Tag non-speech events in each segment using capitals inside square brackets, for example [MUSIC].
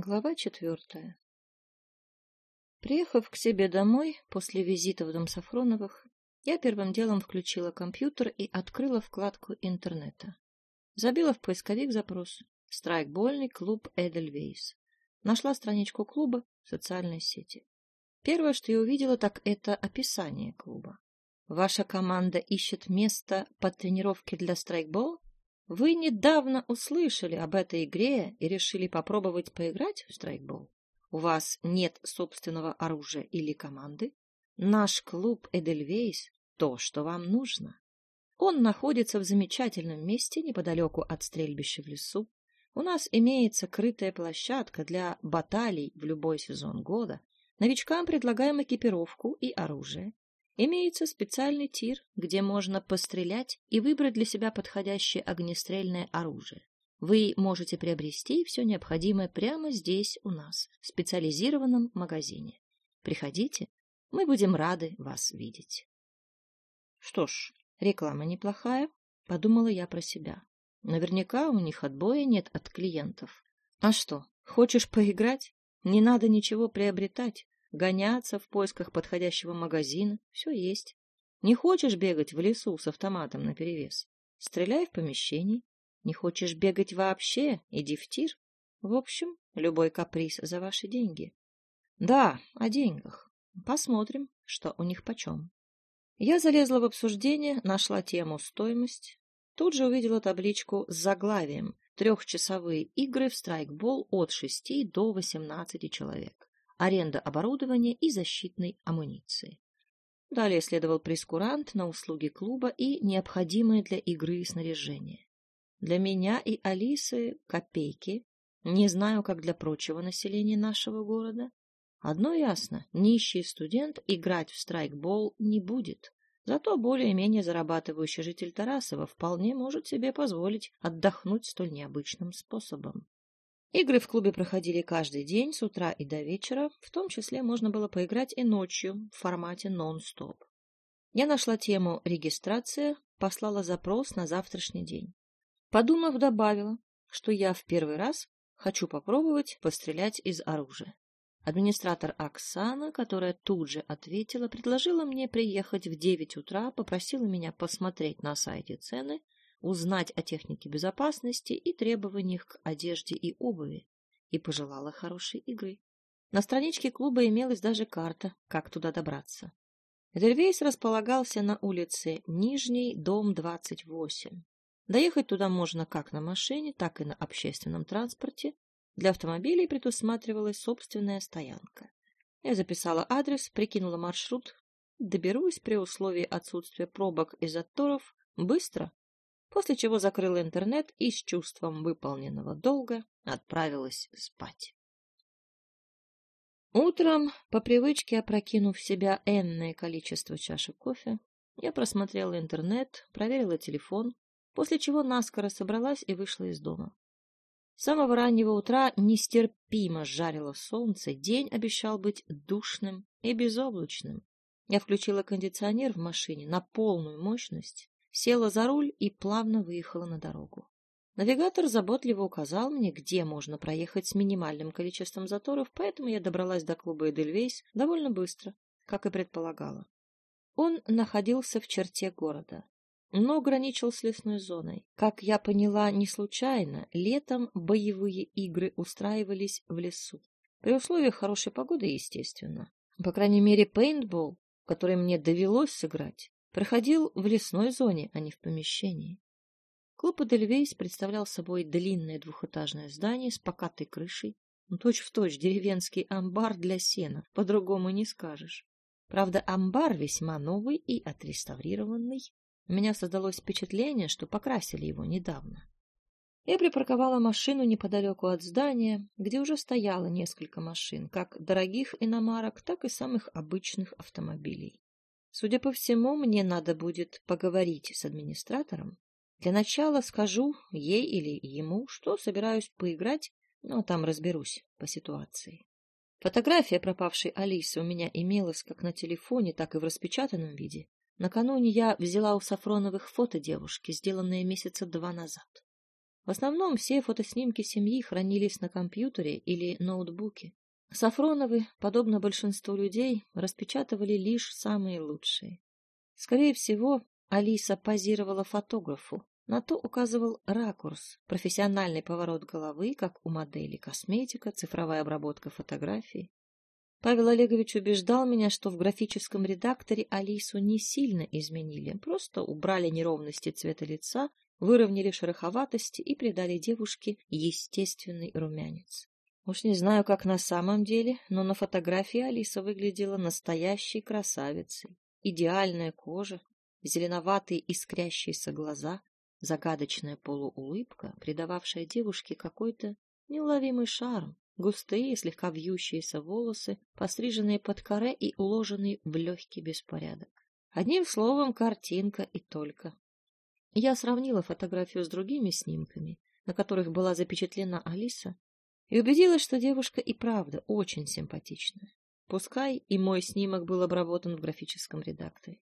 Глава четвертая Приехав к себе домой после визита в дом Сафроновых, я первым делом включила компьютер и открыла вкладку интернета. Забила в поисковик запрос «Страйкбольный клуб Эдельвейс». Нашла страничку клуба в социальной сети. Первое, что я увидела, так это описание клуба. Ваша команда ищет место под тренировки для страйкбол? Вы недавно услышали об этой игре и решили попробовать поиграть в страйкбол? У вас нет собственного оружия или команды? Наш клуб Эдельвейс — то, что вам нужно. Он находится в замечательном месте неподалеку от стрельбища в лесу. У нас имеется крытая площадка для баталий в любой сезон года. Новичкам предлагаем экипировку и оружие. Имеется специальный тир, где можно пострелять и выбрать для себя подходящее огнестрельное оружие. Вы можете приобрести все необходимое прямо здесь у нас, в специализированном магазине. Приходите, мы будем рады вас видеть. Что ж, реклама неплохая, подумала я про себя. Наверняка у них отбоя нет от клиентов. А что, хочешь поиграть? Не надо ничего приобретать гоняться в поисках подходящего магазина, все есть. Не хочешь бегать в лесу с автоматом наперевес? Стреляй в помещении. Не хочешь бегать вообще? Иди в тир. В общем, любой каприз за ваши деньги. Да, о деньгах. Посмотрим, что у них почем. Я залезла в обсуждение, нашла тему «Стоимость». Тут же увидела табличку с заглавием «Трехчасовые игры в страйкбол от 6 до 18 человек» аренда оборудования и защитной амуниции. Далее следовал прескурант на услуги клуба и необходимое для игры снаряжение. Для меня и Алисы копейки, не знаю, как для прочего населения нашего города. Одно ясно, нищий студент играть в страйкбол не будет. Зато более-менее зарабатывающий житель Тарасова вполне может себе позволить отдохнуть столь необычным способом. Игры в клубе проходили каждый день с утра и до вечера, в том числе можно было поиграть и ночью в формате нон-стоп. Я нашла тему «Регистрация», послала запрос на завтрашний день. Подумав, добавила, что я в первый раз хочу попробовать пострелять из оружия. Администратор Оксана, которая тут же ответила, предложила мне приехать в девять утра, попросила меня посмотреть на сайте цены узнать о технике безопасности и требованиях к одежде и обуви, и пожелала хорошей игры. На страничке клуба имелась даже карта, как туда добраться. Эдельвейс располагался на улице Нижний, дом 28. Доехать туда можно как на машине, так и на общественном транспорте. Для автомобилей предусматривалась собственная стоянка. Я записала адрес, прикинула маршрут. Доберусь при условии отсутствия пробок и заторов быстро после чего закрыла интернет и с чувством выполненного долга отправилась спать. Утром, по привычке опрокинув в себя энное количество чашек кофе, я просмотрела интернет, проверила телефон, после чего наскоро собралась и вышла из дома. С самого раннего утра нестерпимо жарило солнце, день обещал быть душным и безоблачным. Я включила кондиционер в машине на полную мощность села за руль и плавно выехала на дорогу. Навигатор заботливо указал мне, где можно проехать с минимальным количеством заторов, поэтому я добралась до клуба Эдельвейс довольно быстро, как и предполагала. Он находился в черте города, но граничил с лесной зоной. Как я поняла не случайно, летом боевые игры устраивались в лесу. При условиях хорошей погоды, естественно. По крайней мере, пейнтбол, который мне довелось сыграть, проходил в лесной зоне, а не в помещении. Клуб Эдельвейс представлял собой длинное двухэтажное здание с покатой крышей, ну, точь-в-точь точь деревенский амбар для сена, по-другому не скажешь. Правда, амбар весьма новый и отреставрированный. У меня создалось впечатление, что покрасили его недавно. Я припарковала машину неподалеку от здания, где уже стояло несколько машин, как дорогих иномарок, так и самых обычных автомобилей. Судя по всему, мне надо будет поговорить с администратором. Для начала скажу ей или ему, что собираюсь поиграть, но там разберусь по ситуации. Фотография пропавшей Алисы у меня имелась как на телефоне, так и в распечатанном виде. Накануне я взяла у Сафроновых фото девушки, сделанное месяца два назад. В основном все фотоснимки семьи хранились на компьютере или ноутбуке. Сафроновы, подобно большинству людей, распечатывали лишь самые лучшие. Скорее всего, Алиса позировала фотографу. На то указывал ракурс, профессиональный поворот головы, как у модели, косметика, цифровая обработка фотографий. Павел Олегович убеждал меня, что в графическом редакторе Алису не сильно изменили, просто убрали неровности цвета лица, выровняли шероховатости и придали девушке естественный румянец. Уж не знаю, как на самом деле, но на фотографии Алиса выглядела настоящей красавицей. Идеальная кожа, зеленоватые искрящиеся глаза, загадочная полуулыбка, придававшая девушке какой-то неуловимый шарм, густые, слегка вьющиеся волосы, постриженные под коре и уложенные в легкий беспорядок. Одним словом, картинка и только. Я сравнила фотографию с другими снимками, на которых была запечатлена Алиса, и убедилась, что девушка и правда очень симпатичная. Пускай и мой снимок был обработан в графическом редакторе.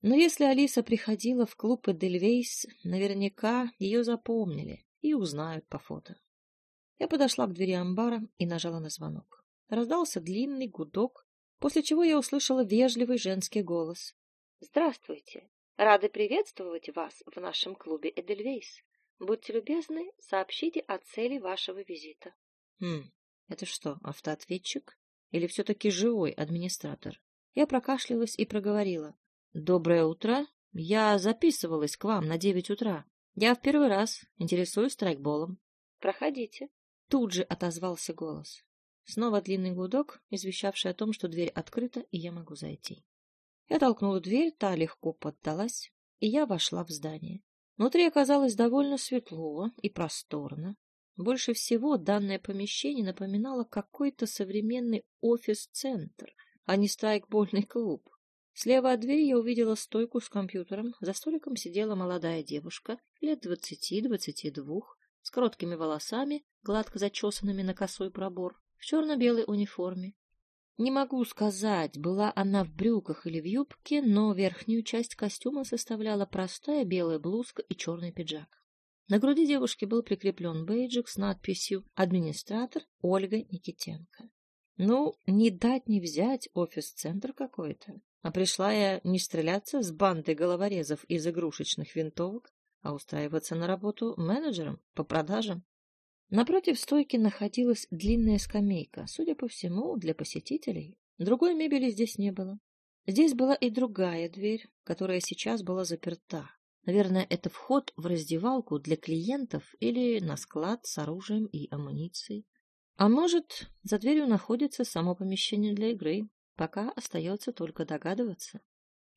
Но если Алиса приходила в клуб Эдельвейс, наверняка ее запомнили и узнают по фото. Я подошла к двери амбара и нажала на звонок. Раздался длинный гудок, после чего я услышала вежливый женский голос. — Здравствуйте! Рады приветствовать вас в нашем клубе Эдельвейс. Будьте любезны, сообщите о цели вашего визита. Хм, это что, автоответчик? Или все-таки живой администратор? Я прокашлялась и проговорила. Доброе утро. Я записывалась к вам на девять утра. Я в первый раз интересуюсь страйкболом. Проходите. Тут же отозвался голос. Снова длинный гудок, извещавший о том, что дверь открыта, и я могу зайти. Я толкнула дверь, та легко поддалась, и я вошла в здание. Внутри оказалось довольно светло и просторно. Больше всего данное помещение напоминало какой-то современный офис-центр, а не страйкбольный клуб. Слева от двери я увидела стойку с компьютером. За столиком сидела молодая девушка, лет двадцати-двадцати двух, с короткими волосами, гладко зачесанными на косой пробор, в черно-белой униформе. Не могу сказать, была она в брюках или в юбке, но верхнюю часть костюма составляла простая белая блузка и черный пиджак. На груди девушки был прикреплен бейджик с надписью «Администратор Ольга Никитенко». Ну, не дать не взять офис-центр какой-то. А пришла я не стреляться с бандой головорезов из игрушечных винтовок, а устраиваться на работу менеджером по продажам. Напротив стойки находилась длинная скамейка, судя по всему, для посетителей. Другой мебели здесь не было. Здесь была и другая дверь, которая сейчас была заперта. Наверное, это вход в раздевалку для клиентов или на склад с оружием и амуницией. А может, за дверью находится само помещение для игры. Пока остается только догадываться.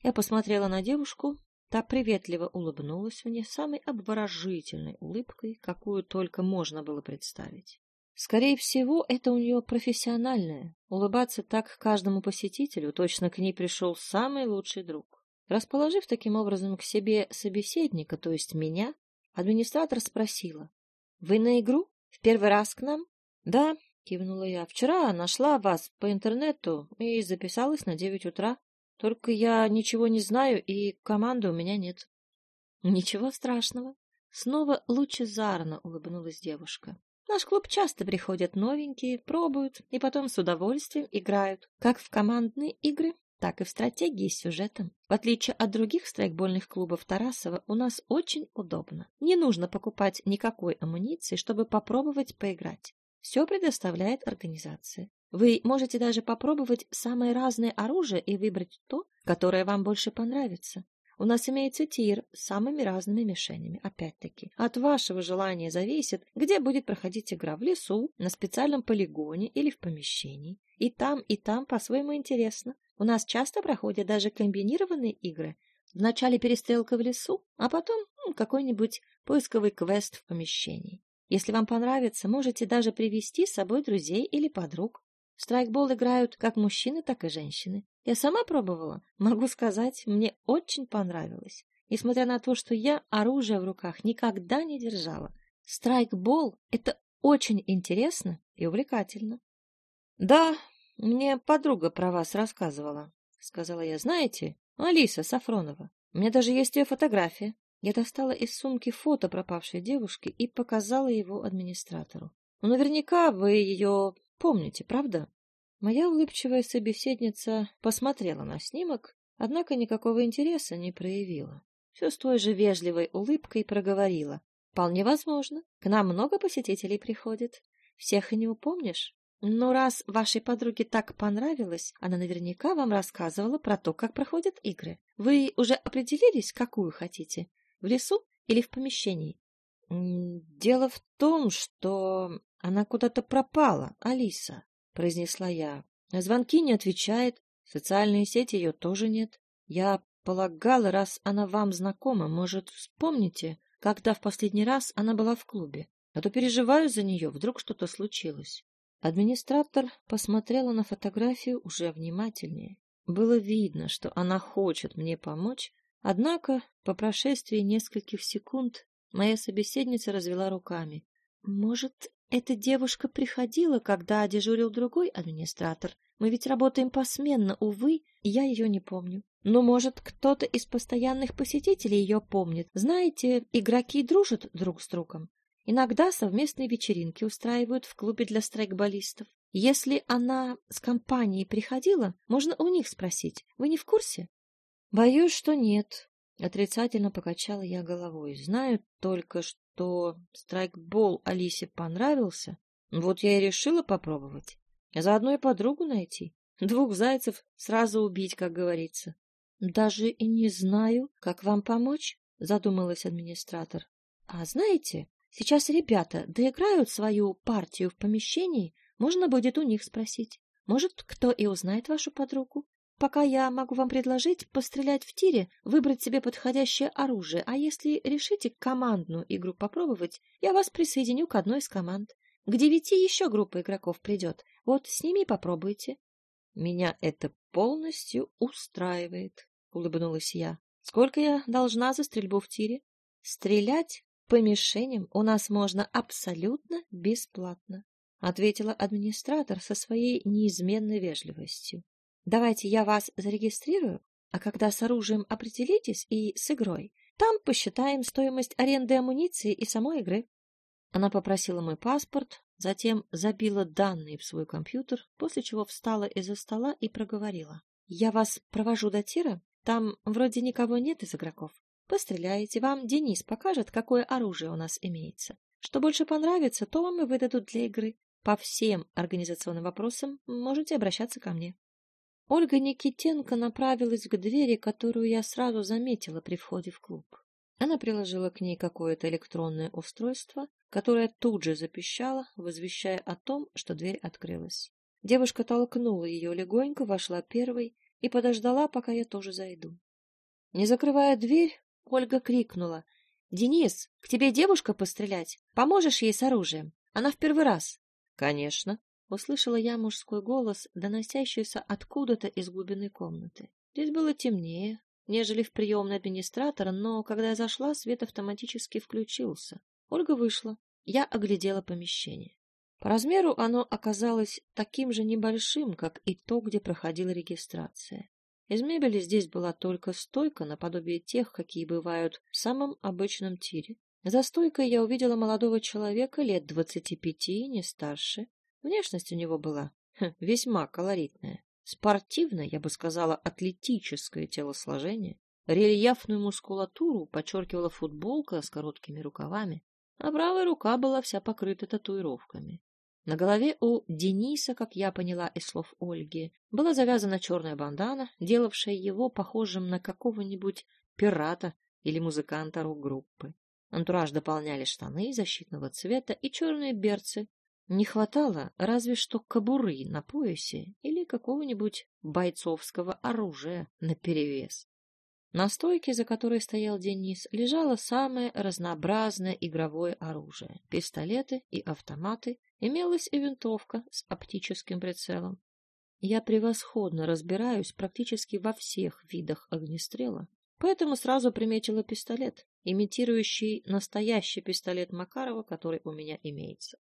Я посмотрела на девушку, та приветливо улыбнулась мне самой обворожительной улыбкой, какую только можно было представить. Скорее всего, это у нее профессиональное. Улыбаться так каждому посетителю точно к ней пришел самый лучший друг. Расположив таким образом к себе собеседника, то есть меня, администратор спросила. — Вы на игру? В первый раз к нам? — Да, — кивнула я. — Вчера нашла вас по интернету и записалась на девять утра. Только я ничего не знаю, и команды у меня нет. — Ничего страшного. Снова лучезарно улыбнулась девушка. Наш клуб часто приходят новенькие, пробуют и потом с удовольствием играют, как в командные игры, так и в стратегии с сюжетом. В отличие от других страйкбольных клубов Тарасова, у нас очень удобно. Не нужно покупать никакой амуниции, чтобы попробовать поиграть. Все предоставляет организация. Вы можете даже попробовать самое разное оружие и выбрать то, которое вам больше понравится. У нас имеется тир с самыми разными мишенями. Опять-таки, от вашего желания зависит, где будет проходить игра в лесу, на специальном полигоне или в помещении. И там, и там по-своему интересно. У нас часто проходят даже комбинированные игры. Вначале перестрелка в лесу, а потом ну, какой-нибудь поисковый квест в помещении. Если вам понравится, можете даже привести с собой друзей или подруг. В страйкбол играют как мужчины, так и женщины. Я сама пробовала. Могу сказать, мне очень понравилось. Несмотря на то, что я оружие в руках никогда не держала. Страйкбол — это очень интересно и увлекательно. — Да, мне подруга про вас рассказывала, — сказала я. — Знаете, Алиса Сафронова. У меня даже есть ее фотография. Я достала из сумки фото пропавшей девушки и показала его администратору. Ну, наверняка вы ее помните, правда? Моя улыбчивая собеседница посмотрела на снимок, однако никакого интереса не проявила. Все с той же вежливой улыбкой проговорила. Вполне возможно. К нам много посетителей приходит. Всех и не упомнишь. Но раз вашей подруге так понравилось, она наверняка вам рассказывала про то, как проходят игры. Вы уже определились, какую хотите? В лесу или в помещении? Дело в том, что она куда-то пропала, Алиса, произнесла я. звонки не отвечает, в социальные сети ее тоже нет. Я полагала, раз она вам знакома, может, вспомните, когда в последний раз она была в клубе. А то переживаю за нее, вдруг что-то случилось. Администратор посмотрела на фотографию уже внимательнее. Было видно, что она хочет мне помочь, однако по прошествии нескольких секунд моя собеседница развела руками. «Может, эта девушка приходила, когда дежурил другой администратор? Мы ведь работаем посменно, увы, я ее не помню. Но, может, кто-то из постоянных посетителей ее помнит. Знаете, игроки дружат друг с другом. Иногда совместные вечеринки устраивают в клубе для страйкболистов. Если она с компанией приходила, можно у них спросить. Вы не в курсе? Боюсь, что нет. Отрицательно покачала я головой. Знаю только, что страйкбол Алисе понравился. Вот я и решила попробовать. Заодно и подругу найти. Двух зайцев сразу убить, как говорится. Даже и не знаю, как вам помочь, задумалась администратор. А знаете, Сейчас ребята доиграют свою партию в помещении, можно будет у них спросить. Может, кто и узнает вашу подругу. Пока я могу вам предложить пострелять в тире, выбрать себе подходящее оружие, а если решите командную игру попробовать, я вас присоединю к одной из команд. К девяти еще группа игроков придет. Вот с ними попробуйте. — Меня это полностью устраивает, — улыбнулась я. — Сколько я должна за стрельбу в тире? — Стрелять по мишеням у нас можно абсолютно бесплатно, ответила администратор со своей неизменной вежливостью. Давайте я вас зарегистрирую, а когда с оружием определитесь и с игрой, там посчитаем стоимость аренды амуниции и самой игры. Она попросила мой паспорт, затем забила данные в свой компьютер, после чего встала из-за стола и проговорила. — Я вас провожу до тира, там вроде никого нет из игроков. Постреляете, вам Денис покажет, какое оружие у нас имеется. Что больше понравится, то вам и выдадут для игры. По всем организационным вопросам можете обращаться ко мне. Ольга Никитенко направилась к двери, которую я сразу заметила при входе в клуб. Она приложила к ней какое-то электронное устройство, которое тут же запищало, возвещая о том, что дверь открылась. Девушка толкнула ее легонько, вошла первой и подождала, пока я тоже зайду. Не закрывая дверь, Ольга крикнула. — Денис, к тебе девушка пострелять? Поможешь ей с оружием? Она в первый раз. — Конечно. Услышала я мужской голос, доносящийся откуда-то из глубины комнаты. Здесь было темнее, нежели в приемной администратора, но когда я зашла, свет автоматически включился. Ольга вышла. Я оглядела помещение. По размеру оно оказалось таким же небольшим, как и то, где проходила регистрация. Из мебели здесь была только стойка, наподобие тех, какие бывают в самом обычном тире. За стойкой я увидела молодого человека лет двадцати пяти, не старше. Внешность у него была хм, весьма колоритная. Спортивное, я бы сказала, атлетическое телосложение. Рельефную мускулатуру подчеркивала футболка с короткими рукавами, а правая рука была вся покрыта татуировками. На голове у Дениса, как я поняла из слов Ольги, была завязана черная бандана, делавшая его похожим на какого-нибудь пирата или музыканта рок-группы. Антураж дополняли штаны защитного цвета и черные берцы. Не хватало разве что кобуры на поясе или какого-нибудь бойцовского оружия наперевес. На стойке, за которой стоял Денис, лежало самое разнообразное игровое оружие — пистолеты и автоматы, имелась и винтовка с оптическим прицелом. Я превосходно разбираюсь практически во всех видах огнестрела, поэтому сразу приметила пистолет, имитирующий настоящий пистолет Макарова, который у меня имеется.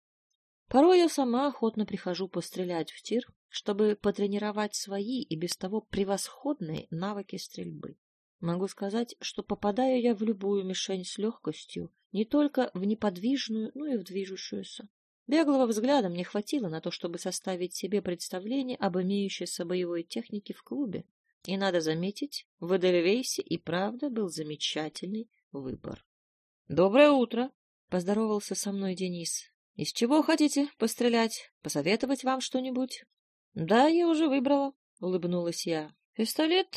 Порой я сама охотно прихожу пострелять в тир, чтобы потренировать свои и без того превосходные навыки стрельбы. Могу сказать, что попадаю я в любую мишень с легкостью, не только в неподвижную, но и в движущуюся. Беглого взгляда мне хватило на то, чтобы составить себе представление об имеющейся боевой технике в клубе. И надо заметить, в Эдельвейсе и правда был замечательный выбор. — Доброе утро! — поздоровался со мной Денис. — Из чего хотите пострелять? Посоветовать вам что-нибудь? — Да, я уже выбрала, — улыбнулась я. — Пистолет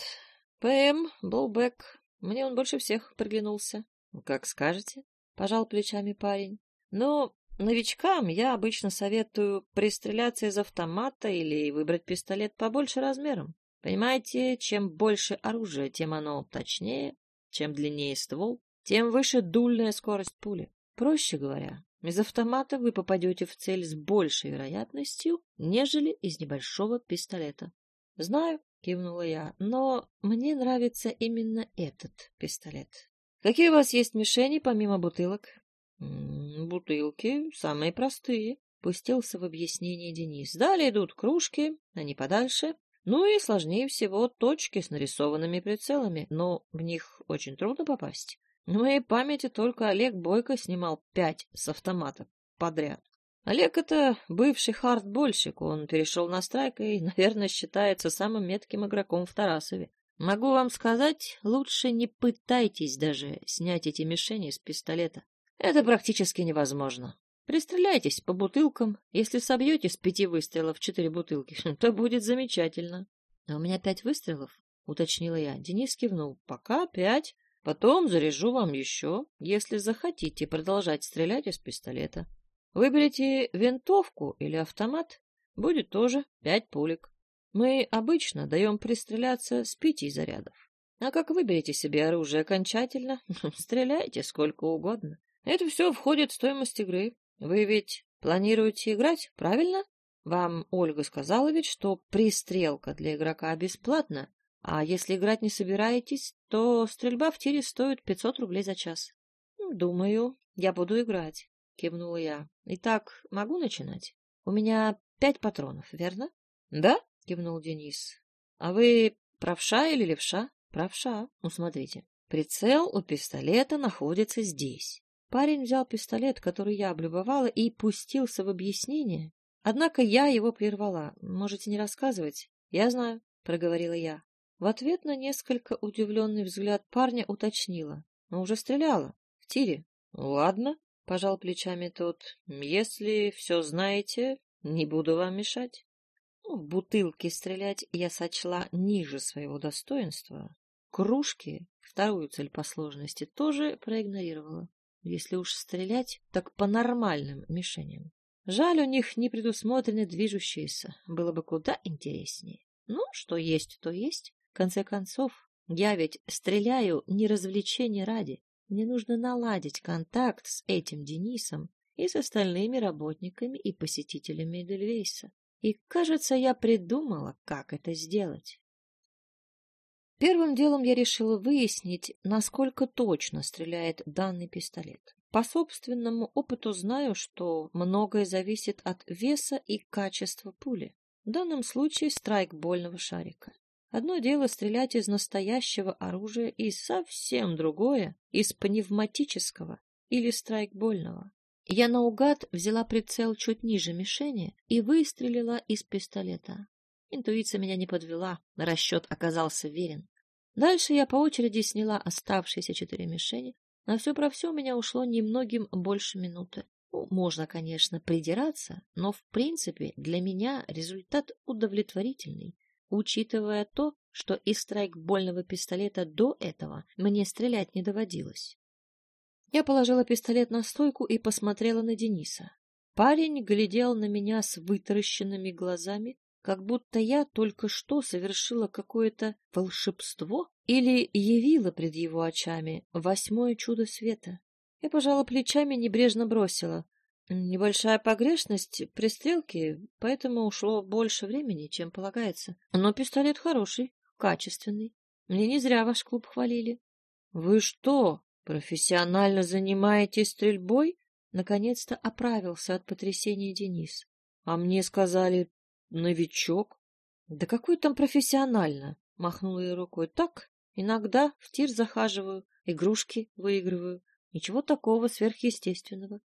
ПМ, Блоубэк. Мне он больше всех приглянулся. — Как скажете, — пожал плечами парень. — Но новичкам я обычно советую пристреляться из автомата или выбрать пистолет побольше размером. Понимаете, чем больше оружия, тем оно точнее, чем длиннее ствол, тем выше дульная скорость пули. Проще говоря, из автомата вы попадете в цель с большей вероятностью, нежели из небольшого пистолета. — Знаю, — кивнула я, — но мне нравится именно этот пистолет. — Какие у вас есть мишени, помимо бутылок? — Бутылки самые простые, — пустился в объяснение Денис. Далее идут кружки, они подальше, ну и сложнее всего точки с нарисованными прицелами, но в них очень трудно попасть. В моей памяти только Олег Бойко снимал пять с автоматов подряд. Олег — это бывший хардбольщик, он перешел на страйк и, [LAUGHS] наверное, считается самым метким игроком в Тарасове. Могу вам сказать, лучше не пытайтесь даже снять эти мишени с пистолета. Это практически невозможно. Пристреляйтесь по бутылкам. Если собьете с пяти выстрелов четыре бутылки, [LAUGHS] то будет замечательно. — А у меня пять выстрелов? — уточнила я. Денис кивнул. — Пока пять. Потом заряжу вам еще, если захотите продолжать стрелять из пистолета. Выберите винтовку или автомат, будет тоже пять пулек. Мы обычно даем пристреляться с пяти зарядов. А как выберете себе оружие окончательно, [LAUGHS] стреляйте сколько угодно. Это все входит в стоимость игры. Вы ведь планируете играть, правильно? Вам Ольга сказала ведь, что пристрелка для игрока бесплатна, а если играть не собираетесь, то стрельба в тире стоит 500 рублей за час. — Думаю, я буду играть, — кивнула я. — Итак, могу начинать? У меня пять патронов, верно? — Да, — кивнул Денис. — А вы правша или левша? — Правша. Ну, смотрите. Прицел у пистолета находится здесь. Парень взял пистолет, который я облюбовала, и пустился в объяснение. Однако я его прервала. Можете не рассказывать? Я знаю, — проговорила я. В ответ на несколько удивленный взгляд парня уточнила. Но уже стреляла. В тире. — Ладно, — пожал плечами тот. — Если все знаете, не буду вам мешать. Ну, в бутылки стрелять я сочла ниже своего достоинства. Кружки, вторую цель по сложности, тоже проигнорировала. Если уж стрелять, так по нормальным мишеням. Жаль, у них не предусмотрены движущиеся. Было бы куда интереснее. Ну, что есть, то есть. В конце концов, я ведь стреляю не развлечения ради. Мне нужно наладить контакт с этим Денисом и с остальными работниками и посетителями Эдельвейса. И, кажется, я придумала, как это сделать. Первым делом я решила выяснить, насколько точно стреляет данный пистолет. По собственному опыту знаю, что многое зависит от веса и качества пули. В данном случае страйкбольного шарика. Одно дело стрелять из настоящего оружия и совсем другое — из пневматического или страйкбольного. Я наугад взяла прицел чуть ниже мишени и выстрелила из пистолета. Интуиция меня не подвела, расчет оказался верен. Дальше я по очереди сняла оставшиеся четыре мишени. На все про все у меня ушло немногим больше минуты. Ну, можно, конечно, придираться, но в принципе для меня результат удовлетворительный, учитывая то, что из страйкбольного пистолета до этого мне стрелять не доводилось. Я положила пистолет на стойку и посмотрела на Дениса. Парень глядел на меня с вытаращенными глазами, как будто я только что совершила какое-то волшебство или явила пред его очами восьмое чудо света. Я пожала плечами, небрежно бросила. Небольшая погрешность при стрелке, поэтому ушло больше времени, чем полагается. Но пистолет хороший, качественный. Мне не зря ваш клуб хвалили. — Вы что, профессионально занимаетесь стрельбой? Наконец-то оправился от потрясения Денис. — А мне сказали, Новичок? Да какой там профессионально? Махнула я рукой. Так, Иногда в тир захаживаю, игрушки выигрываю. Ничего такого сверхъестественного.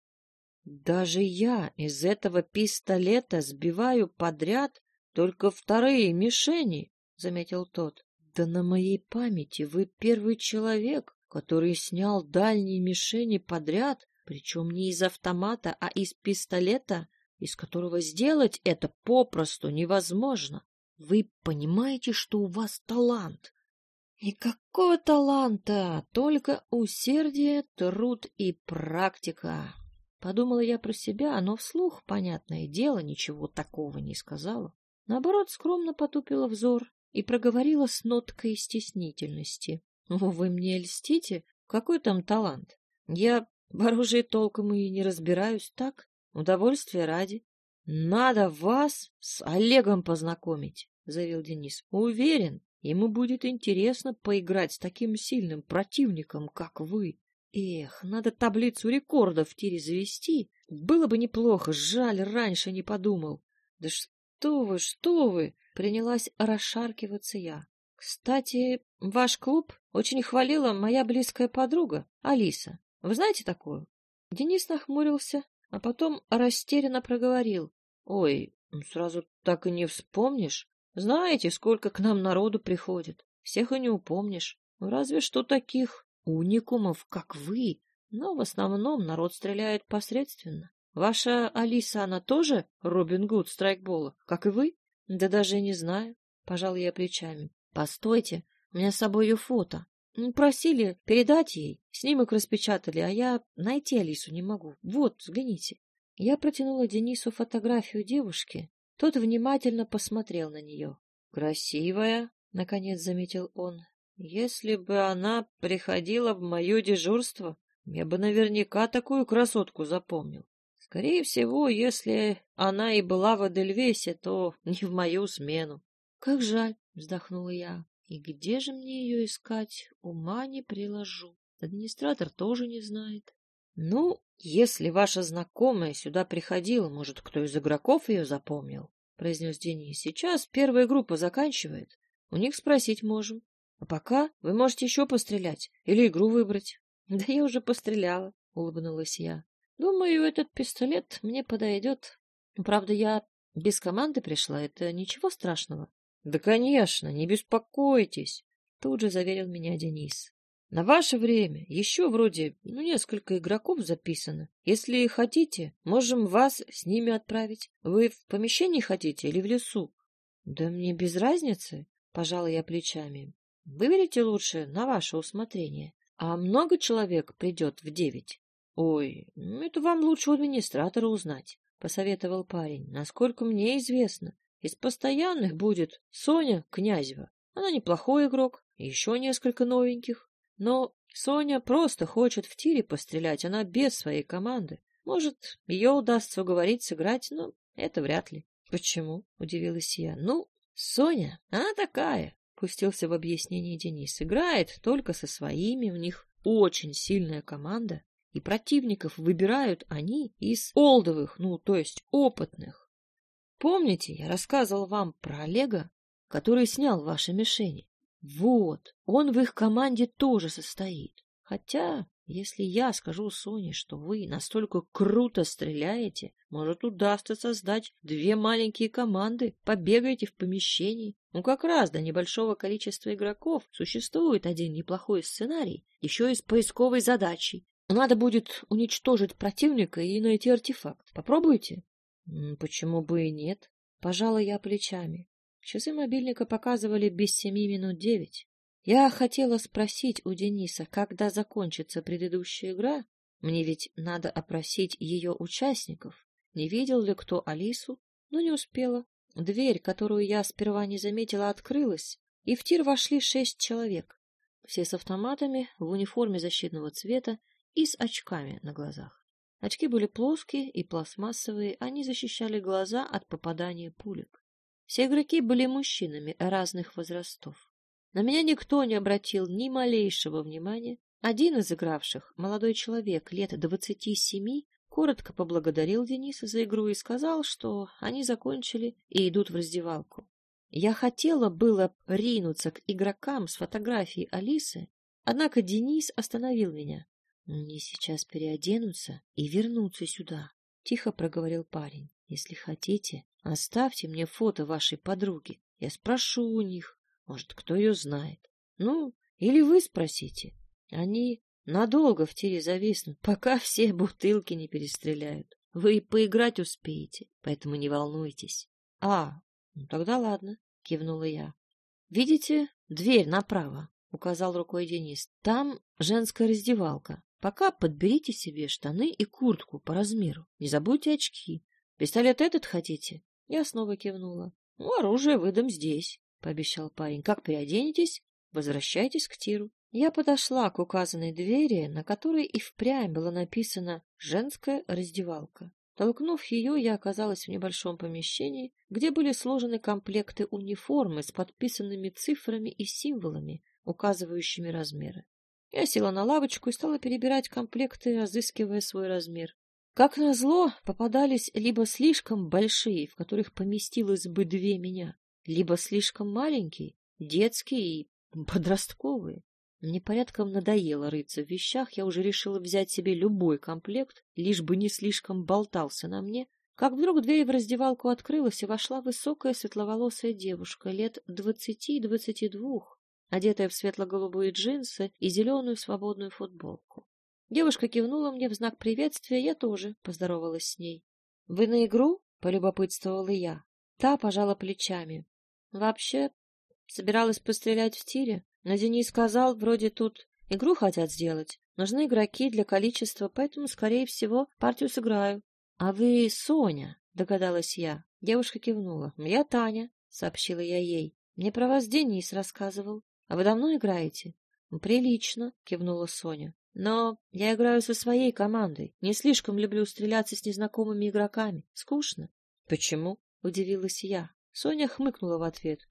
Даже я из этого пистолета сбиваю подряд только вторые мишени, — заметил тот. Да на моей памяти вы первый человек, который снял дальние мишени подряд, причем не из автомата, а из пистолета, из которого сделать это попросту невозможно. Вы понимаете, что у вас талант? Никакого таланта, только усердие, труд и практика. Подумала я про себя, но вслух, понятное дело, ничего такого не сказала. Наоборот, скромно потупила взор и проговорила с ноткой стеснительности. — Вы мне льстите? Какой там талант? Я в оружии толком и не разбираюсь так, удовольствие ради. — Надо вас с Олегом познакомить, — заявил Денис. — Уверен, ему будет интересно поиграть с таким сильным противником, как вы. Эх, надо таблицу рекордов в тире завести. Было бы неплохо, жаль, раньше не подумал. Да что вы, что вы, принялась расшаркиваться я. Кстати, ваш клуб очень хвалила моя близкая подруга, Алиса. Вы знаете такую? Денис нахмурился, а потом растерянно проговорил. Ой, сразу так и не вспомнишь. Знаете, сколько к нам народу приходит? Всех и не упомнишь. Разве что таких уникумов, как вы, но в основном народ стреляет посредственно. Ваша Алиса, она тоже Робин Гуд страйкбола, как и вы? Да даже не знаю. Пожал я плечами. Постойте, у меня с собой ее фото. Просили передать ей, снимок распечатали, а я найти Алису не могу. Вот, взгляните. Я протянула Денису фотографию девушки. Тот внимательно посмотрел на нее. «Красивая», — наконец заметил он. Если бы она приходила в мое дежурство, я бы наверняка такую красотку запомнил. Скорее всего, если она и была в Эдельвесе, то [LAUGHS] не в мою смену. — Как жаль, — вздохнула я. — И где же мне ее искать? Ума не приложу. Администратор тоже не знает. — Ну, если ваша знакомая сюда приходила, может, кто из игроков ее запомнил? — произнес Денис. — Сейчас первая группа заканчивает. У них спросить можем. А пока вы можете еще пострелять или игру выбрать. — Да я уже постреляла, — улыбнулась я. — Думаю, этот пистолет мне подойдет. Правда, я без команды пришла, это ничего страшного. — Да, конечно, не беспокойтесь, — тут же заверил меня Денис. — На ваше время еще вроде ну, несколько игроков записано. Если хотите, можем вас с ними отправить. Вы в помещении хотите или в лесу? — Да мне без разницы, — пожала я плечами. Выберите лучше на ваше усмотрение. А много человек придет в девять? — Ой, это вам лучше у администратора узнать, — посоветовал парень. Насколько мне известно, из постоянных будет Соня Князева. Она неплохой игрок, еще несколько новеньких. Но Соня просто хочет в тире пострелять, она без своей команды. Может, ее удастся уговорить сыграть, но это вряд ли. — Почему? — удивилась я. — Ну, Соня, она такая, Пустился в объяснение Денис. Играет только со своими, у них очень сильная команда, и противников выбирают они из олдовых, ну, то есть опытных. Помните, я рассказывал вам про Олега, который снял ваши мишени? Вот, он в их команде тоже состоит. Хотя если я скажу Соне, что вы настолько круто стреляете, может, удастся создать две маленькие команды, побегаете в помещении. Ну, как раз до небольшого количества игроков существует один неплохой сценарий, еще и с поисковой задачей. Надо будет уничтожить противника и найти артефакт. Попробуйте? Почему бы и нет? Пожала я плечами. Часы мобильника показывали без семи минут девять. Я хотела спросить у Дениса, когда закончится предыдущая игра. Мне ведь надо опросить ее участников. Не видел ли кто Алису? Но не успела. Дверь, которую я сперва не заметила, открылась, и в тир вошли шесть человек. Все с автоматами, в униформе защитного цвета и с очками на глазах. Очки были плоские и пластмассовые, они защищали глаза от попадания пулек. Все игроки были мужчинами разных возрастов. На меня никто не обратил ни малейшего внимания. Один из игравших, молодой человек лет двадцати семи, коротко поблагодарил Дениса за игру и сказал, что они закончили и идут в раздевалку. Я хотела было ринуться к игрокам с фотографией Алисы, однако Денис остановил меня. «Мне сейчас переоденутся и вернутся сюда», — тихо проговорил парень. «Если хотите, оставьте мне фото вашей подруги. Я спрошу у них. Может, кто ее знает. Ну, или вы спросите. Они надолго в тире зависнут, пока все бутылки не перестреляют. Вы поиграть успеете, поэтому не волнуйтесь. — А, ну тогда ладно, — кивнула я. — Видите, дверь направо, — указал рукой Денис. — Там женская раздевалка. Пока подберите себе штаны и куртку по размеру. Не забудьте очки. Пистолет этот хотите? Я снова кивнула. — Ну, оружие выдам здесь, — пообещал парень. — Как переоденетесь, возвращайтесь к тиру. Я подошла к указанной двери, на которой и впрямь было написано «Женская раздевалка». Толкнув ее, я оказалась в небольшом помещении, где были сложены комплекты униформы с подписанными цифрами и символами, указывающими размеры. Я села на лавочку и стала перебирать комплекты, разыскивая свой размер. Как назло, попадались либо слишком большие, в которых поместилось бы две меня, либо слишком маленькие, детские и подростковые. Мне порядком надоело рыться в вещах, я уже решила взять себе любой комплект, лишь бы не слишком болтался на мне, как вдруг дверь в раздевалку открылась, и вошла высокая светловолосая девушка лет двадцати-двадцати двух, одетая в светло-голубые джинсы и зеленую свободную футболку. Девушка кивнула мне в знак приветствия, я тоже поздоровалась с ней. — Вы на игру? — полюбопытствовала я. Та пожала плечами. — Вообще, собиралась пострелять в тире, но Денис сказал, вроде тут игру хотят сделать. Нужны игроки для количества, поэтому, скорее всего, партию сыграю. — А вы Соня, — догадалась я. Девушка кивнула. — Я Таня, — сообщила я ей. — Мне про вас Денис рассказывал. А вы давно играете? — Прилично, — кивнула Соня. — Но я играю со своей командой. Не слишком люблю стреляться с незнакомыми игроками. Скучно. — Почему? — удивилась я. Соня хмыкнула в ответ.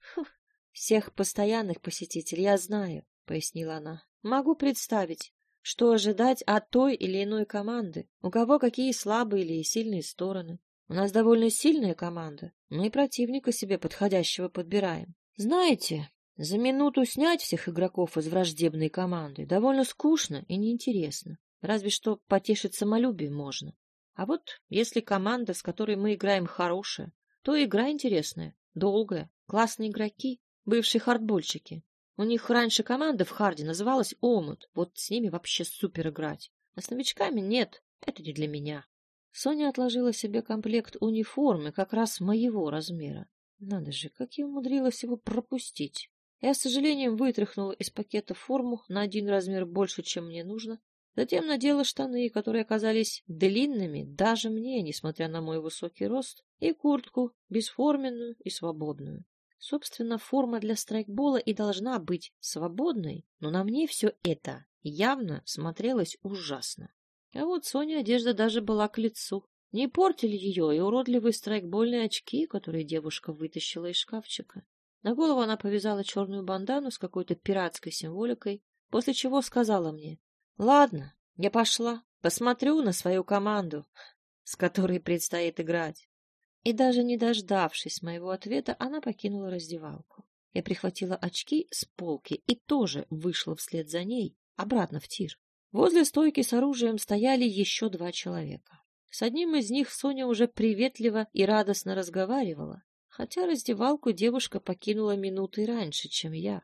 Всех постоянных посетителей я знаю, — пояснила она. Могу представить, что ожидать от той или иной команды, у кого какие слабые или сильные стороны. У нас довольно сильная команда, мы противника себе подходящего подбираем. Знаете, за минуту снять всех игроков из враждебной команды довольно скучно и неинтересно. Разве что потешить самолюбие можно. А вот если команда, с которой мы играем, хорошая, то игра интересная, долгая, классные игроки, бывшие хардбольщики. У них раньше команда в харде называлась «Омут». Вот с ними вообще супер играть. А с новичками нет, это не для меня. Соня отложила себе комплект униформы как раз моего размера. Надо же, как я умудрилась его пропустить. Я с сожалением вытряхнула из пакета форму на один размер больше, чем мне нужно. Затем надела штаны, которые оказались длинными даже мне, несмотря на мой высокий рост, и куртку, бесформенную и свободную. Собственно, форма для страйкбола и должна быть свободной, но на мне все это явно смотрелось ужасно. А вот Соня одежда даже была к лицу. Не портили ее и уродливые страйкбольные очки, которые девушка вытащила из шкафчика. На голову она повязала черную бандану с какой-то пиратской символикой, после чего сказала мне, «Ладно, я пошла, посмотрю на свою команду, с которой предстоит играть». И даже не дождавшись моего ответа, она покинула раздевалку. Я прихватила очки с полки и тоже вышла вслед за ней, обратно в тир. Возле стойки с оружием стояли еще два человека. С одним из них Соня уже приветливо и радостно разговаривала, хотя раздевалку девушка покинула минутой раньше, чем я.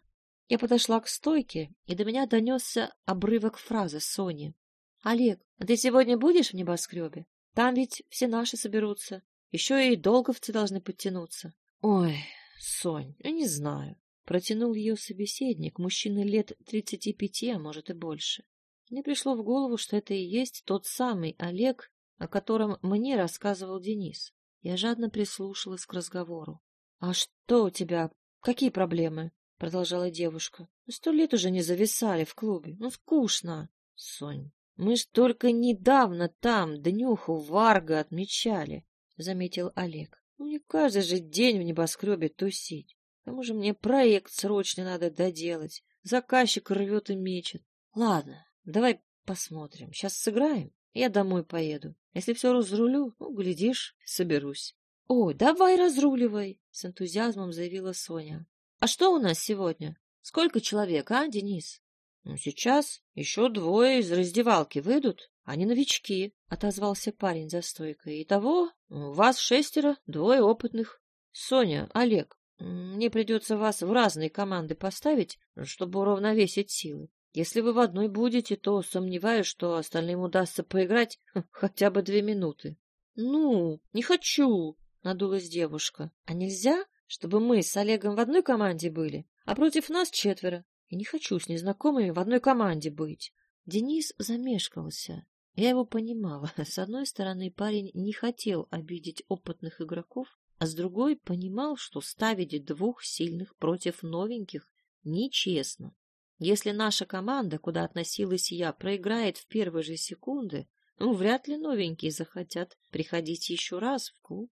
Я подошла к стойке, и до меня донесся обрывок фразы Сони. — Олег, а ты сегодня будешь в небоскребе? Там ведь все наши соберутся. Еще и долговцы должны подтянуться. Ой, Сонь, я не знаю. Протянул ее собеседник, мужчина лет тридцати пяти, а может и больше. Мне пришло в голову, что это и есть тот самый Олег, о котором мне рассказывал Денис. Я жадно прислушалась к разговору. — А что у тебя? Какие проблемы? — продолжала девушка. — Сто лет уже не зависали в клубе. Ну, скучно. — Сонь, мы ж только недавно там днюху Варга отмечали. — заметил Олег. — Ну, не каждый же день в небоскребе тусить. К тому же мне проект срочно надо доделать. Заказчик рвет и мечет. Ладно, давай посмотрим. Сейчас сыграем, я домой поеду. Если все разрулю, ну, глядишь, соберусь. — Ой, давай разруливай, — с энтузиазмом заявила Соня. — А что у нас сегодня? Сколько человек, а, Денис? — Ну, сейчас еще двое из раздевалки выйдут. Они новички, — отозвался парень за стойкой. — Итого вас шестеро, двое опытных. Соня, Олег, мне придется вас в разные команды поставить, чтобы уравновесить силы. Если вы в одной будете, то сомневаюсь, что остальным удастся поиграть [LAUGHS] хотя бы две минуты. — Ну, не хочу, — надулась девушка. — А нельзя, чтобы мы с Олегом в одной команде были, а против нас четверо? И не хочу с незнакомыми в одной команде быть. Денис замешкался. Я его понимала. [LAUGHS] С одной стороны, парень не хотел обидеть опытных игроков, а с другой понимал, что ставить двух сильных против новеньких нечестно. Если наша команда, куда относилась я, проиграет в первые же секунды, ну, вряд ли новенькие захотят приходить еще раз в клуб.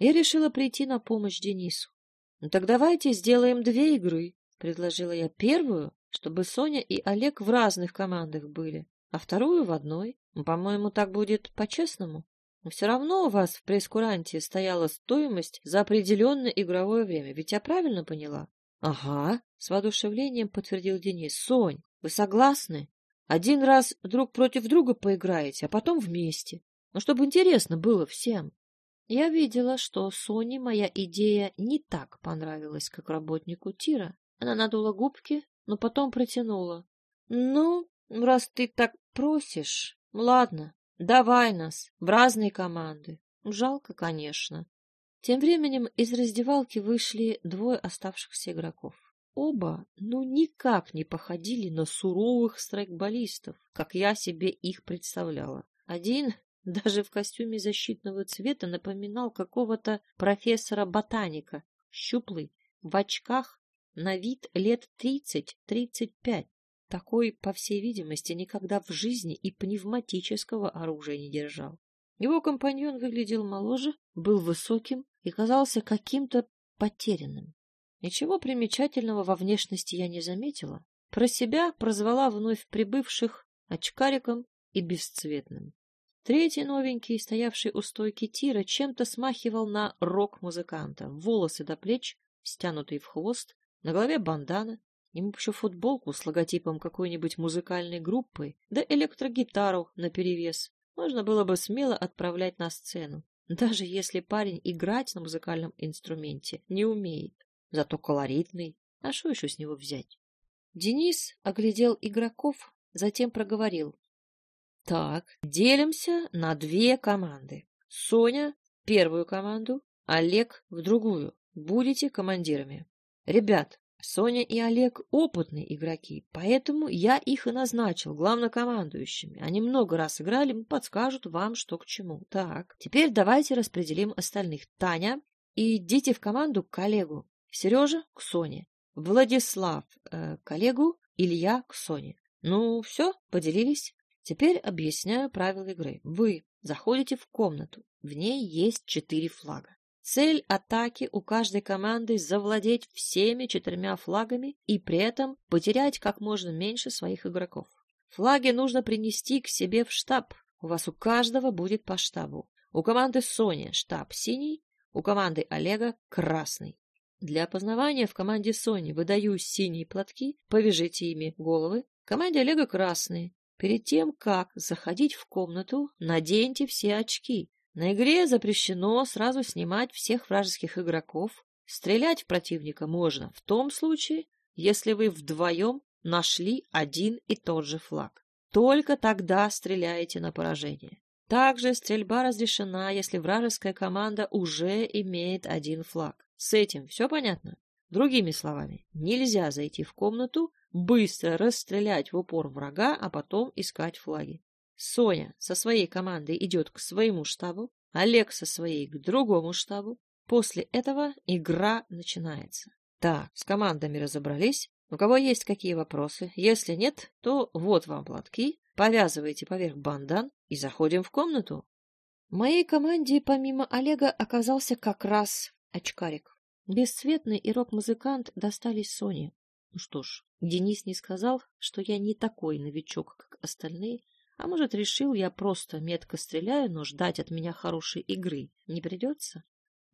Я решила прийти на помощь Денису. — Ну так давайте сделаем две игры, — предложила я. Первую, чтобы Соня и Олег в разных командах были, а вторую в одной. Ну, по-моему, так будет по-честному. Но все равно у вас в прескуранте стояла стоимость за определенное игровое время, ведь я правильно поняла? — Ага, — с воодушевлением подтвердил Денис. — Сонь, вы согласны? Один раз друг против друга поиграете, а потом вместе. Но чтобы интересно было всем. Я видела, что Соне моя идея не так понравилась, как работнику Тира. Она надула губки, но потом протянула. — Ну, раз ты так просишь, ладно, давай нас в разные команды. Жалко, конечно. Тем временем из раздевалки вышли двое оставшихся игроков. Оба, ну, никак не походили на суровых страйкболистов, как я себе их представляла. Один даже в костюме защитного цвета напоминал какого-то профессора-ботаника, щуплый, в очках, на вид лет тридцать-тридцать пять. Такой, по всей видимости, никогда в жизни и пневматического оружия не держал. Его компаньон выглядел моложе, был высоким и казался каким-то потерянным. Ничего примечательного во внешности я не заметила. Про себя прозвала вновь прибывших очкариком и бесцветным. Третий новенький, стоявший у стойки тира, чем-то смахивал на рок-музыканта. Волосы до плеч, стянутые в хвост, на голове бандана, ему еще футболку с логотипом какой-нибудь музыкальной группы, да электрогитару наперевес. Можно было бы смело отправлять на сцену, даже если парень играть на музыкальном инструменте не умеет зато колоритный. А что еще с него взять? Денис оглядел игроков, затем проговорил. Так, делимся на две команды. Соня — первую команду, Олег — в другую. Будете командирами. Ребят, Соня и Олег — опытные игроки, поэтому я их и назначил главнокомандующими. Они много раз играли, подскажут вам, что к чему. Так, теперь давайте распределим остальных. Таня, идите в команду к коллегу. Сережа к Соне, Владислав э, коллегу, Илья к Соне. Ну, все, поделились. Теперь объясняю правила игры. Вы заходите в комнату, в ней есть четыре флага. Цель атаки у каждой команды завладеть всеми четырьмя флагами и при этом потерять как можно меньше своих игроков. Флаги нужно принести к себе в штаб. У вас у каждого будет по штабу. У команды Сони штаб синий, у команды Олега красный. Для опознавания в команде Сони выдаю синие платки, повяжите ими головы. В команде Олега красные. Перед тем, как заходить в комнату, наденьте все очки. На игре запрещено сразу снимать всех вражеских игроков. Стрелять в противника можно в том случае, если вы вдвоем нашли один и тот же флаг. Только тогда стреляете на поражение. Также стрельба разрешена, если вражеская команда уже имеет один флаг. С этим все понятно? Другими словами, нельзя зайти в комнату, быстро расстрелять в упор врага, а потом искать флаги. Соня со своей командой идет к своему штабу, Олег со своей к другому штабу. После этого игра начинается. Так, с командами разобрались. У кого есть какие вопросы? Если нет, то вот вам платки, повязывайте поверх бандан и заходим в комнату. В моей команде помимо Олега оказался как раз очкарик. Бесцветный и рок-музыкант достались Соне. Ну что ж, Денис не сказал, что я не такой новичок, как остальные, А может, решил, я просто метко стреляю, но ждать от меня хорошей игры не придется?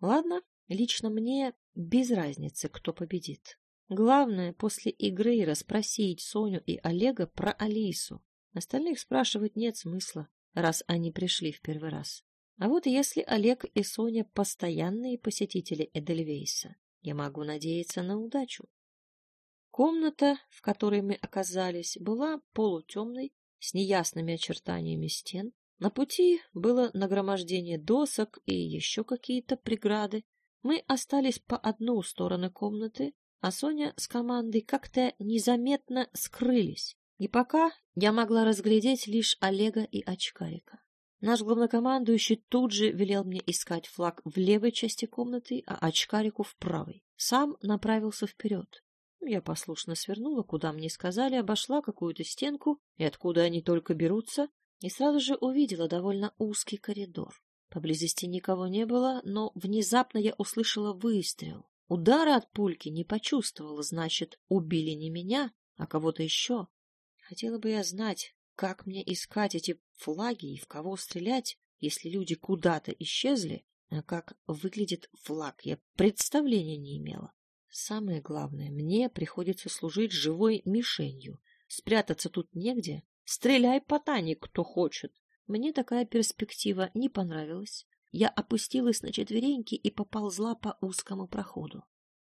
Ладно, лично мне без разницы, кто победит. Главное, после игры расспросить Соню и Олега про Алису. Остальных спрашивать нет смысла, раз они пришли в первый раз. А вот если Олег и Соня постоянные посетители Эдельвейса, я могу надеяться на удачу. Комната, в которой мы оказались, была полутемной, с неясными очертаниями стен. На пути было нагромождение досок и еще какие-то преграды. Мы остались по одну сторону комнаты, а Соня с командой как-то незаметно скрылись. И пока я могла разглядеть лишь Олега и Очкарика. Наш главнокомандующий тут же велел мне искать флаг в левой части комнаты, а Очкарику в правой. Сам направился вперед. Я послушно свернула, куда мне сказали, обошла какую-то стенку, и откуда они только берутся, и сразу же увидела довольно узкий коридор. Поблизости никого не было, но внезапно я услышала выстрел. Удара от пульки не почувствовала, значит, убили не меня, а кого-то еще. Хотела бы я знать, как мне искать эти флаги и в кого стрелять, если люди куда-то исчезли, а как выглядит флаг, я представления не имела. Самое главное, мне приходится служить живой мишенью. Спрятаться тут негде. Стреляй по Тане, кто хочет. Мне такая перспектива не понравилась. Я опустилась на четвереньки и поползла по узкому проходу.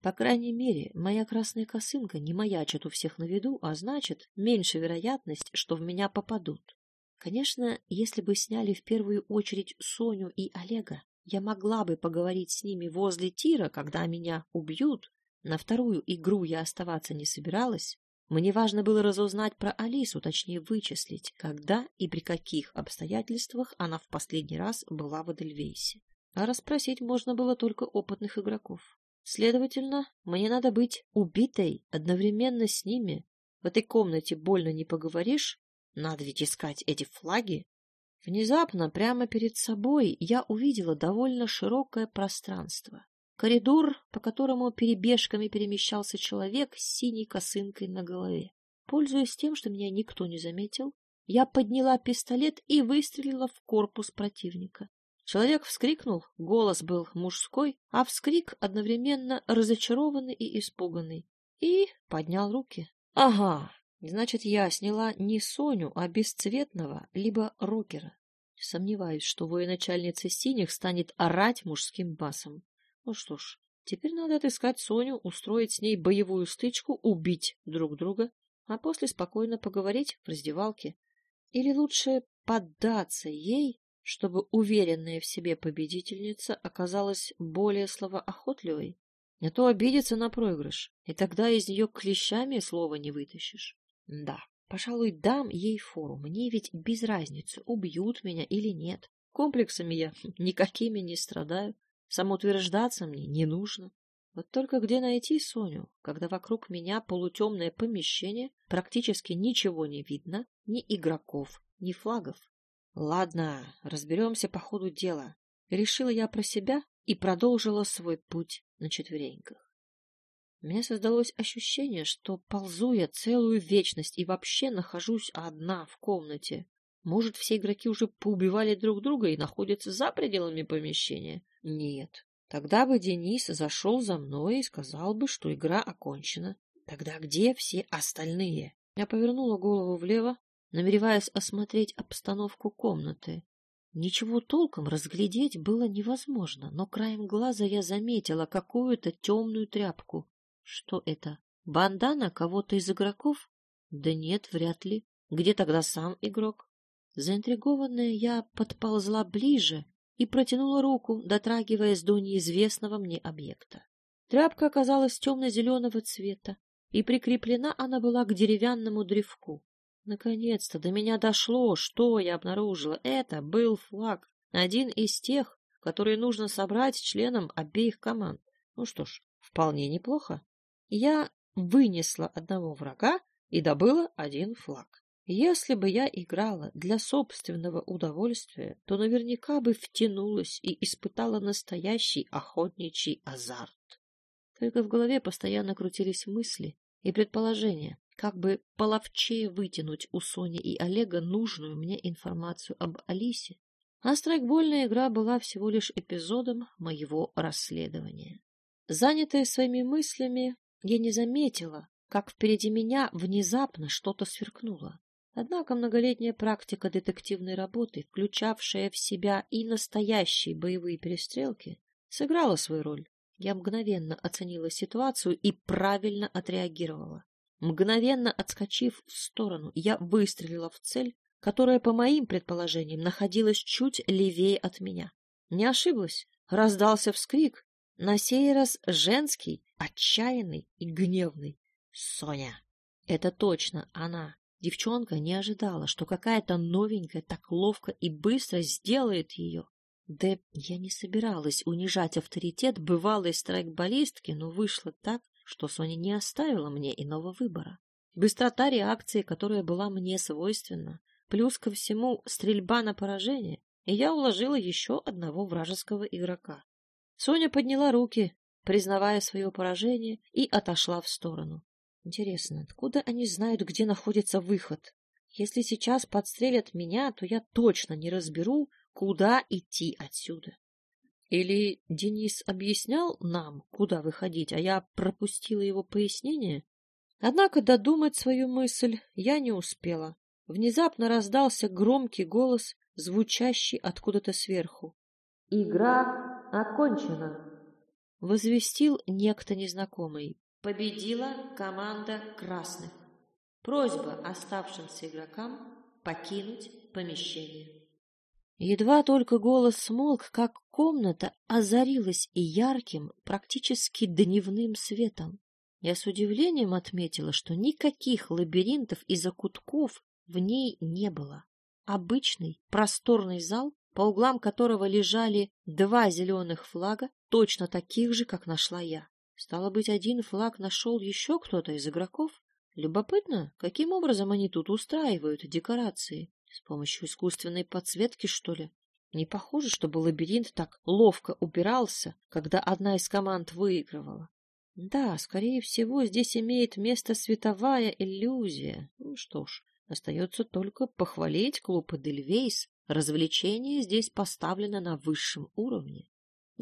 По крайней мере, моя красная косынка не маячит у всех на виду, а значит, меньше вероятность, что в меня попадут. Конечно, если бы сняли в первую очередь Соню и Олега, я могла бы поговорить с ними возле тира, когда меня убьют, на вторую игру я оставаться не собиралась. Мне важно было разузнать про Алису, точнее вычислить, когда и при каких обстоятельствах она в последний раз была в Эдельвейсе. А расспросить можно было только опытных игроков. Следовательно, мне надо быть убитой одновременно с ними. В этой комнате больно не поговоришь, надо ведь искать эти флаги. Внезапно, прямо перед собой, я увидела довольно широкое пространство. Коридор, по которому перебежками перемещался человек с синей косынкой на голове. Пользуясь тем, что меня никто не заметил, я подняла пистолет и выстрелила в корпус противника. Человек вскрикнул, голос был мужской, а вскрик одновременно разочарованный и испуганный. И поднял руки. Ага, значит, я сняла не Соню, а бесцветного, либо рокера. Сомневаюсь, что военачальница синих станет орать мужским басом. Ну что ж, теперь надо отыскать Соню, устроить с ней боевую стычку, убить друг друга, а после спокойно поговорить в раздевалке. Или лучше поддаться ей, чтобы уверенная в себе победительница оказалась более словоохотливой. Не то обидится на проигрыш, и тогда из нее клещами слова не вытащишь. Да, пожалуй, дам ей фору. Мне ведь без разницы, убьют меня или нет. Комплексами я [LAUGHS] никакими не страдаю. Самоутверждаться мне не нужно. Вот только где найти Соню, когда вокруг меня полутемное помещение, практически ничего не видно, ни игроков, ни флагов. Ладно, разберемся по ходу дела. Решила я про себя и продолжила свой путь на четвереньках. Меня создалось ощущение, что ползу я целую вечность и вообще нахожусь одна в комнате. Может, все игроки уже поубивали друг друга и находятся за пределами помещения? Нет. Тогда бы Денис зашел за мной и сказал бы, что игра окончена. Тогда где все остальные? Я повернула голову влево, намереваясь осмотреть обстановку комнаты. Ничего толком разглядеть было невозможно, но краем глаза я заметила какую-то темную тряпку. Что это? Бандана кого-то из игроков? Да нет, вряд ли. Где тогда сам игрок? Заинтригованная, я подползла ближе и протянула руку, дотрагиваясь до неизвестного мне объекта. Тряпка оказалась темно-зеленого цвета, и прикреплена она была к деревянному древку. Наконец-то до меня дошло, что я обнаружила. Это был флаг, один из тех, которые нужно собрать членам обеих команд. Ну что ж, вполне неплохо. Я вынесла одного врага и добыла один флаг. Если бы я играла для собственного удовольствия, то наверняка бы втянулась и испытала настоящий охотничий азарт. Только в голове постоянно крутились мысли и предположения, как бы половчее вытянуть у Сони и Олега нужную мне информацию об Алисе. А страйкбольная игра была всего лишь эпизодом моего расследования. Занятая своими мыслями, я не заметила, как впереди меня внезапно что-то сверкнуло. Однако многолетняя практика детективной работы, включавшая в себя и настоящие боевые перестрелки, сыграла свою роль. Я мгновенно оценила ситуацию и правильно отреагировала. Мгновенно отскочив в сторону, я выстрелила в цель, которая, по моим предположениям, находилась чуть левее от меня. Не ошиблась. Раздался вскрик, на сей раз женский, отчаянный и гневный. Соня! Это точно она. Девчонка не ожидала, что какая-то новенькая так ловко и быстро сделает ее. Да я не собиралась унижать авторитет бывалой страйкболистки, но вышло так, что Соня не оставила мне иного выбора. Быстрота реакции, которая была мне свойственна, плюс ко всему стрельба на поражение, и я уложила еще одного вражеского игрока. Соня подняла руки, признавая свое поражение, и отошла в сторону. Интересно, откуда они знают, где находится выход? Если сейчас подстрелят меня, то я точно не разберу, куда идти отсюда. Или Денис объяснял нам, куда выходить, а я пропустила его пояснение? Однако додумать свою мысль я не успела. Внезапно раздался громкий голос, звучащий откуда-то сверху. «Игра окончена!» Возвестил некто незнакомый. Победила команда красных. Просьба оставшимся игрокам покинуть помещение. Едва только голос смолк, как комната озарилась и ярким, практически дневным светом. Я с удивлением отметила, что никаких лабиринтов и закутков в ней не было. Обычный просторный зал, по углам которого лежали два зеленых флага, точно таких же, как нашла я. Стало быть, один флаг нашел еще кто-то из игроков? Любопытно, каким образом они тут устраивают декорации? С помощью искусственной подсветки, что ли? Не похоже, чтобы лабиринт так ловко убирался, когда одна из команд выигрывала. Да, скорее всего, здесь имеет место световая иллюзия. Ну что ж, остается только похвалить клуб Эдельвейс. Развлечение здесь поставлено на высшем уровне.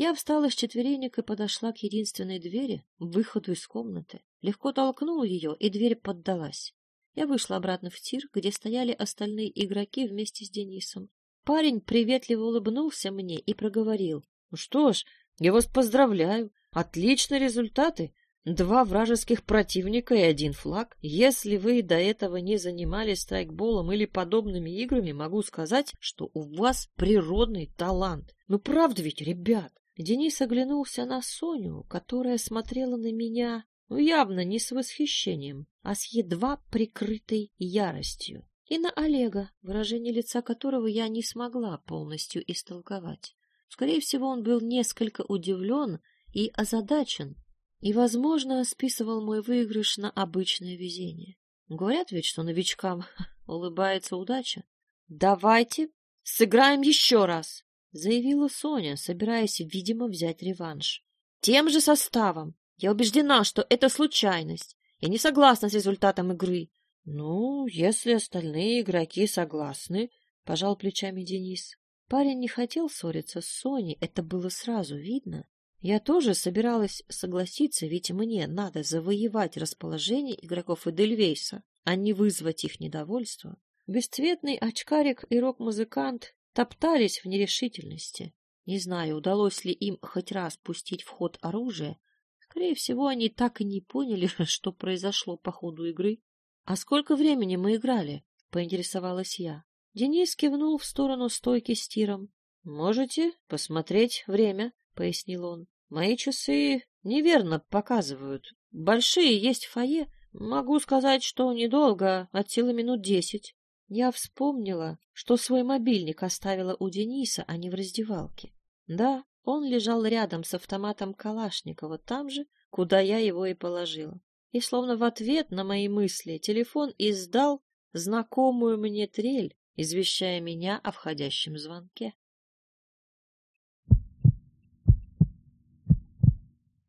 Я встала с четверенек и подошла к единственной двери, выходу из комнаты. Легко толкнула ее, и дверь поддалась. Я вышла обратно в тир, где стояли остальные игроки вместе с Денисом. Парень приветливо улыбнулся мне и проговорил. — Ну что ж, я вас поздравляю. Отличные результаты. Два вражеских противника и один флаг. Если вы до этого не занимались страйкболом или подобными играми, могу сказать, что у вас природный талант. Ну правда ведь, ребят? Денис оглянулся на Соню, которая смотрела на меня, ну, явно не с восхищением, а с едва прикрытой яростью, и на Олега, выражение лица которого я не смогла полностью истолковать. Скорее всего, он был несколько удивлен и озадачен, и, возможно, списывал мой выигрыш на обычное везение. Говорят ведь, что новичкам [LAUGHS] улыбается удача. «Давайте сыграем еще раз!» — заявила Соня, собираясь, видимо, взять реванш. «Тем же составом. Я убеждена, что это случайность. Я не согласна с результатом игры». «Ну, если остальные игроки согласны», — пожал плечами Денис. Парень не хотел ссориться с Соней, это было сразу видно. Я тоже собиралась согласиться, ведь мне надо завоевать расположение игроков Эдельвейса, а не вызвать их недовольство. Бесцветный очкарик и рок-музыкант топтались в нерешительности. Не знаю, удалось ли им хоть раз пустить в ход оружие. Скорее всего, они так и не поняли, [LAUGHS] что произошло по ходу игры. — А сколько времени мы играли? — поинтересовалась я. Денис кивнул в сторону стойки с тиром. — Можете посмотреть время, — пояснил он. — Мои часы неверно показывают. Большие есть в фойе. Могу сказать, что недолго, от силы минут десять. Я вспомнила, что свой мобильник оставила у Дениса, а не в раздевалке. Да, он лежал рядом с автоматом Калашникова, там же, куда я его и положила. И словно в ответ на мои мысли телефон издал знакомую мне трель, извещая меня о входящем звонке.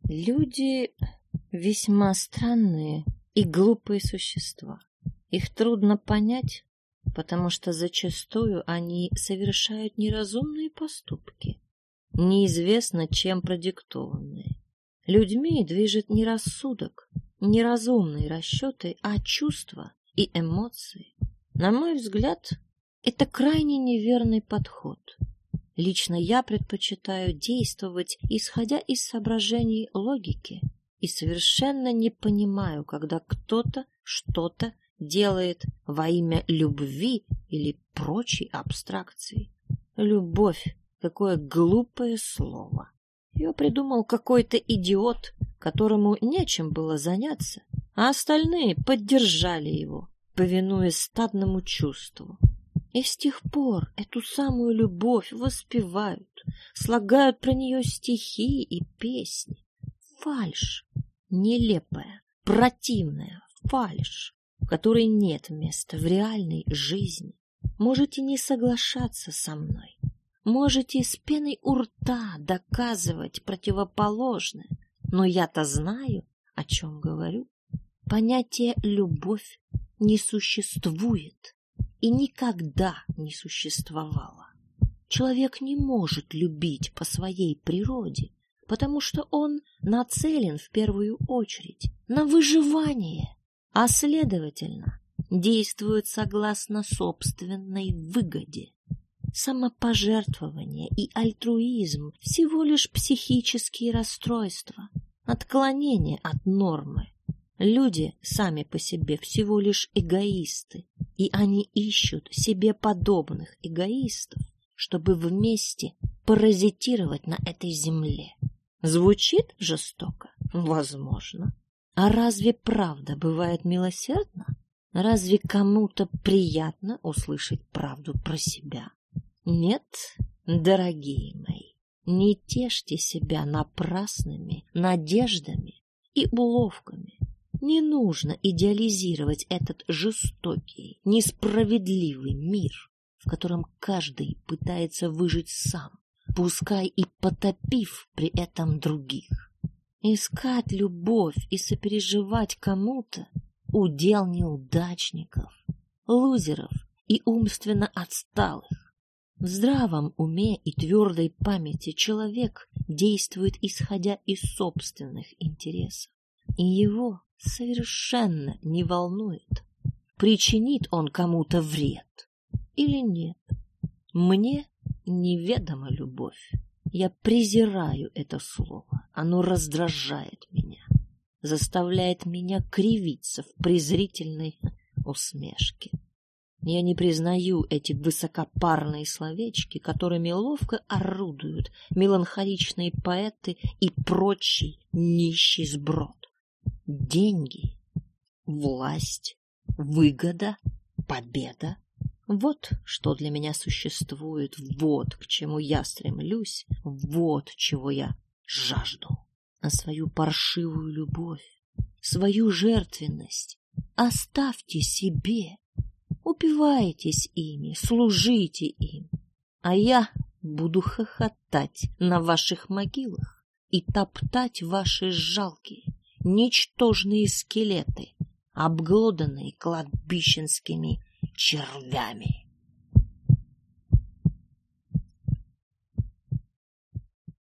Люди весьма странные и глупые существа. Их трудно понять, потому что зачастую они совершают неразумные поступки, неизвестно чем продиктованные. Людьми движет не рассудок, не разумные расчеты, а чувства и эмоции. На мой взгляд, это крайне неверный подход. Лично я предпочитаю действовать, исходя из соображений логики, и совершенно не понимаю, когда кто-то что-то делает во имя любви или прочей абстракции. Любовь — какое глупое слово. Ее придумал какой-то идиот, которому нечем было заняться, а остальные поддержали его, повинуясь стадному чувству. И с тех пор эту самую любовь воспевают, слагают про нее стихи и песни. Фальшь, нелепая, противная фальшь, в которой нет места в реальной жизни. Можете не соглашаться со мной, можете с пеной у рта доказывать противоположное, но я-то знаю, о чем говорю. Понятие «любовь» не существует и никогда не существовало. Человек не может любить по своей природе, потому что он нацелен в первую очередь на выживание, а следовательно действует согласно собственной выгоде. Самопожертвование и альтруизм – всего лишь психические расстройства, отклонение от нормы. Люди сами по себе всего лишь эгоисты, и они ищут себе подобных эгоистов, чтобы вместе паразитировать на этой земле. Звучит жестоко? Возможно. А разве правда бывает милосердна? Разве кому-то приятно услышать правду про себя? Нет, дорогие мои, не тешьте себя напрасными надеждами и уловками. Не нужно идеализировать этот жестокий, несправедливый мир, в котором каждый пытается выжить сам, пускай и потопив при этом других. Искать любовь и сопереживать кому-то — удел неудачников, лузеров и умственно отсталых. В здравом уме и твердой памяти человек действует исходя из собственных интересов, и его совершенно не волнует, причинит он кому-то вред или нет. Мне неведома любовь. Я презираю это слово. Оно раздражает меня, заставляет меня кривиться в презрительной усмешке. Я не признаю эти высокопарные словечки, которыми ловко орудуют меланхоличные поэты и прочий нищий сброд. Деньги, власть, выгода, победа вот что для меня существует, вот к чему я стремлюсь, вот чего я жажду. А свою паршивую любовь, свою жертвенность оставьте себе. Упивайтесь ими, служите им, а я буду хохотать на ваших могилах и топтать ваши жалкие, ничтожные скелеты, обглоданные кладбищенскими червями.